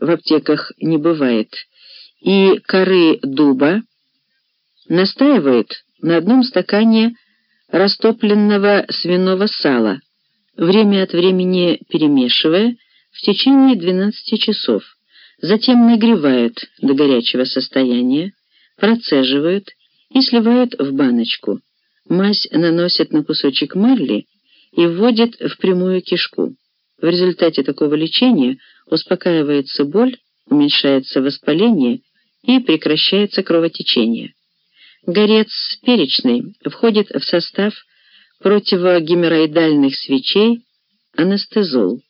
в аптеках не бывает, и коры дуба, настаивают на одном стакане растопленного свиного сала, время от времени перемешивая в течение 12 часов. Затем нагревают до горячего состояния, процеживают и сливают в баночку. Мазь наносят на кусочек марли и вводят в прямую кишку. В результате такого лечения успокаивается боль, уменьшается воспаление и прекращается кровотечение. Горец перечный входит в состав противогеморроидальных свечей анестезол.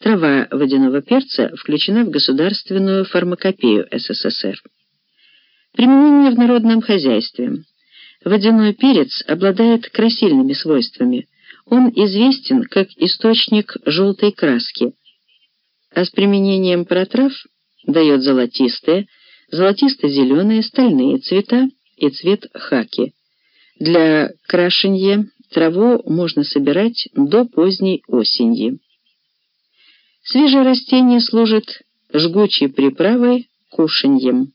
Трава водяного перца включена в государственную фармакопею СССР. Применение в народном хозяйстве. Водяной перец обладает красильными свойствами. Он известен как источник желтой краски, а с применением протрав дает золотистые, золотисто-зеленые, стальные цвета и цвет хаки. Для крашенья траву можно собирать до поздней осени. Свежее растение служит жгучей приправой кушаньем.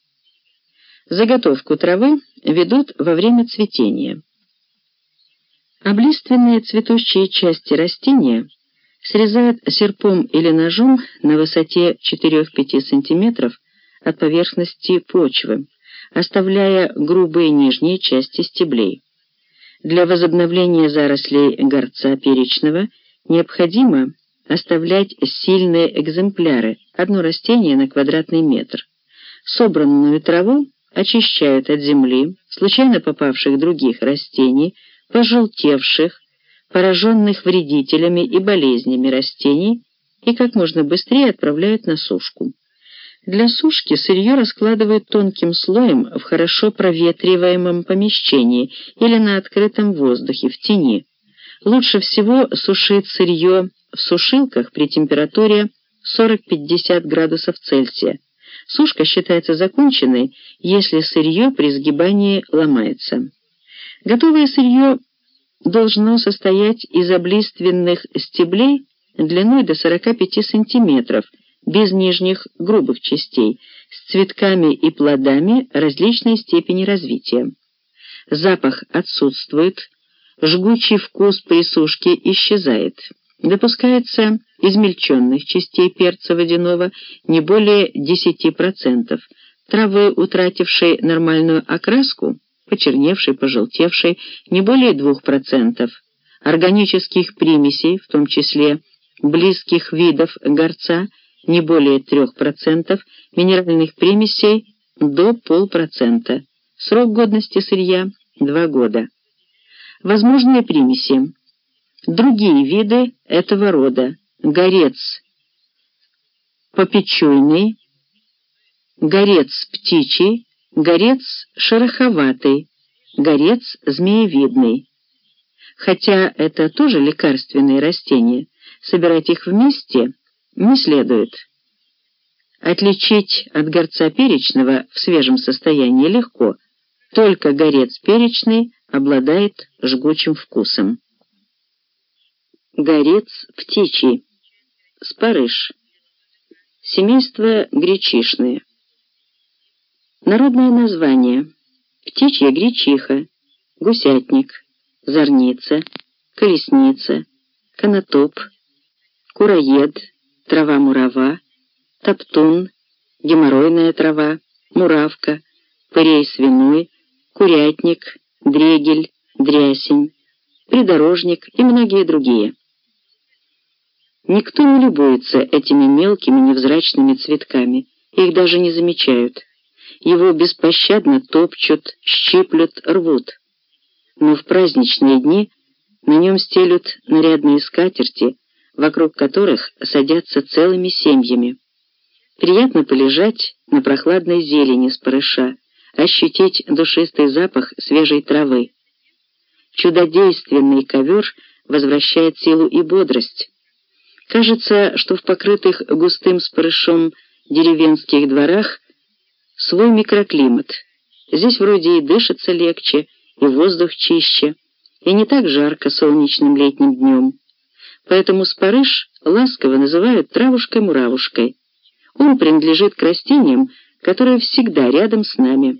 Заготовку травы ведут во время цветения. Облиственные цветущие части растения срезают серпом или ножом на высоте 4-5 см от поверхности почвы, оставляя грубые нижние части стеблей. Для возобновления зарослей горца перечного необходимо оставлять сильные экземпляры, одно растение на квадратный метр. Собранную траву очищают от земли, случайно попавших других растений, пожелтевших, пораженных вредителями и болезнями растений и как можно быстрее отправляют на сушку. Для сушки сырье раскладывают тонким слоем в хорошо проветриваемом помещении или на открытом воздухе, в тени. Лучше всего сушить сырье в сушилках при температуре 40-50 градусов Цельсия. Сушка считается законченной, если сырье при сгибании ломается. Готовое сырье должно состоять из облиственных стеблей длиной до 45 сантиметров, без нижних грубых частей, с цветками и плодами различной степени развития. Запах отсутствует, жгучий вкус при сушке исчезает. Допускается измельченных частей перца водяного не более 10%, травы, утратившей нормальную окраску, почерневшей, пожелтевшей, не более 2%, органических примесей, в том числе близких видов горца, не более 3%, минеральных примесей до полпроцента. Срок годности сырья – 2 года. Возможные примеси. Другие виды этого рода. Горец попечуйный, горец птичий, горец шероховатый, горец змеевидный. Хотя это тоже лекарственные растения, собирать их вместе не следует. Отличить от горца перечного в свежем состоянии легко, только горец перечный обладает жгучим вкусом. Горец птичий. Спарыш. Семейство гречишные. Народное название. Птичья гречиха, гусятник, зорница, колесница, конотоп, куроед, трава-мурава, топтун, геморройная трава, муравка, пырей свиной, курятник, дрегель, дрясень, придорожник и многие другие. Никто не любуется этими мелкими невзрачными цветками, их даже не замечают. Его беспощадно топчут, щиплют, рвут. Но в праздничные дни на нем стелют нарядные скатерти, вокруг которых садятся целыми семьями. Приятно полежать на прохладной зелени с парыша, ощутить душистый запах свежей травы. Чудодейственный ковер возвращает силу и бодрость. Кажется, что в покрытых густым спарышом деревенских дворах свой микроклимат. Здесь вроде и дышится легче, и воздух чище, и не так жарко солнечным летним днем. Поэтому спарыш ласково называют травушкой-муравушкой. Он принадлежит к растениям, которые всегда рядом с нами.